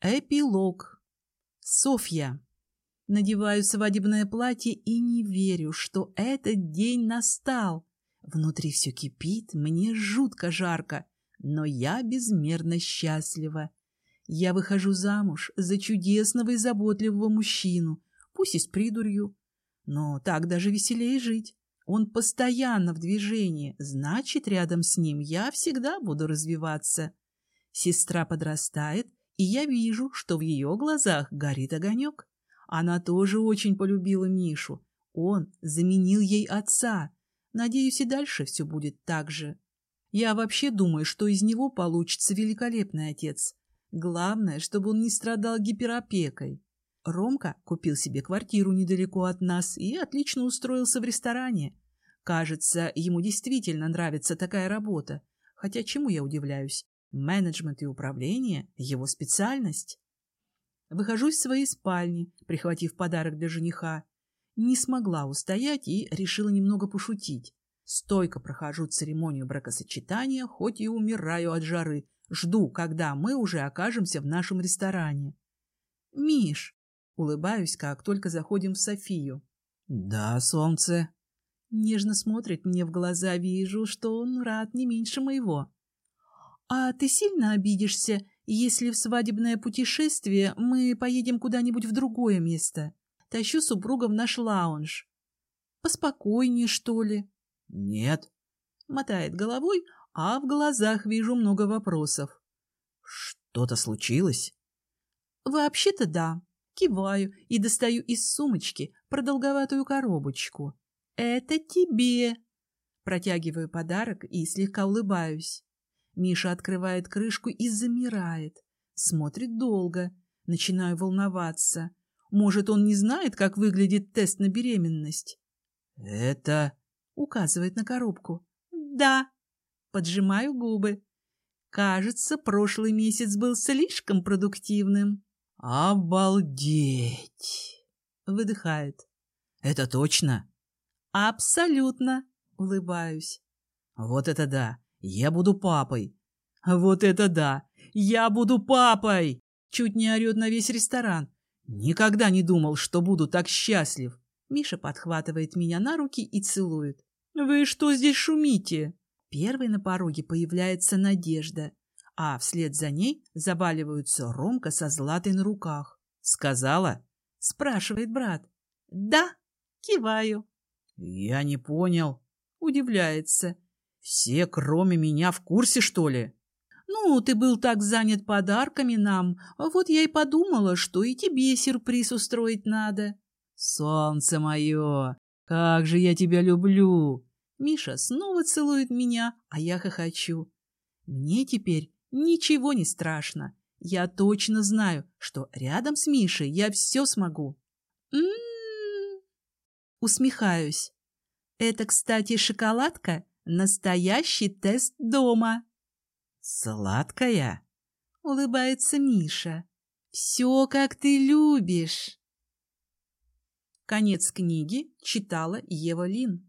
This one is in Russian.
Эпилог. Софья. Надеваю свадебное платье и не верю, что этот день настал. Внутри все кипит, мне жутко жарко, но я безмерно счастлива. Я выхожу замуж за чудесного и заботливого мужчину, пусть и с придурью. Но так даже веселее жить. Он постоянно в движении, значит, рядом с ним я всегда буду развиваться. Сестра подрастает, и я вижу, что в ее глазах горит огонек. Она тоже очень полюбила Мишу. Он заменил ей отца. Надеюсь, и дальше все будет так же. Я вообще думаю, что из него получится великолепный отец. Главное, чтобы он не страдал гиперопекой. Ромка купил себе квартиру недалеко от нас и отлично устроился в ресторане. Кажется, ему действительно нравится такая работа. Хотя чему я удивляюсь? Менеджмент и управление – его специальность. Выхожу из своей спальни, прихватив подарок для жениха. Не смогла устоять и решила немного пошутить. Стойко прохожу церемонию бракосочетания, хоть и умираю от жары. Жду, когда мы уже окажемся в нашем ресторане. «Миш!» — улыбаюсь, как только заходим в Софию. «Да, солнце!» Нежно смотрит мне в глаза, вижу, что он рад не меньше моего. «А ты сильно обидишься, если в свадебное путешествие мы поедем куда-нибудь в другое место? Тащу супруга в наш лаунж. Поспокойнее, что ли?» «Нет». Мотает головой, а в глазах вижу много вопросов. «Что-то случилось?» «Вообще-то да». Киваю и достаю из сумочки продолговатую коробочку. «Это тебе!» Протягиваю подарок и слегка улыбаюсь. Миша открывает крышку и замирает. Смотрит долго. Начинаю волноваться. Может, он не знает, как выглядит тест на беременность? «Это...» — указывает на коробку. «Да». Поджимаю губы. Кажется, прошлый месяц был слишком продуктивным. «Обалдеть!» — выдыхает. «Это точно?» «Абсолютно!» — улыбаюсь. «Вот это да! Я буду папой. Вот это да! Я буду папой! Чуть не орет на весь ресторан. Никогда не думал, что буду так счастлив. Миша подхватывает меня на руки и целует. Вы что здесь шумите? Первой на пороге появляется Надежда, а вслед за ней заваливаются Ромка со Златой на руках. «Сказала?» — спрашивает брат. «Да», — киваю. «Я не понял», — удивляется. Все, кроме меня, в курсе, что ли? Ну, ты был так занят подарками нам, вот я и подумала, что и тебе сюрприз устроить надо. Солнце мое, как же я тебя люблю! Миша снова целует меня, а я хохочу. Мне теперь ничего не страшно. Я точно знаю, что рядом с Мишей я все смогу. М-м-м. Усмехаюсь. Это, кстати, шоколадка Настоящий тест дома. Сладкая? Улыбается Миша. Все, как ты любишь. Конец книги читала Ева Лин.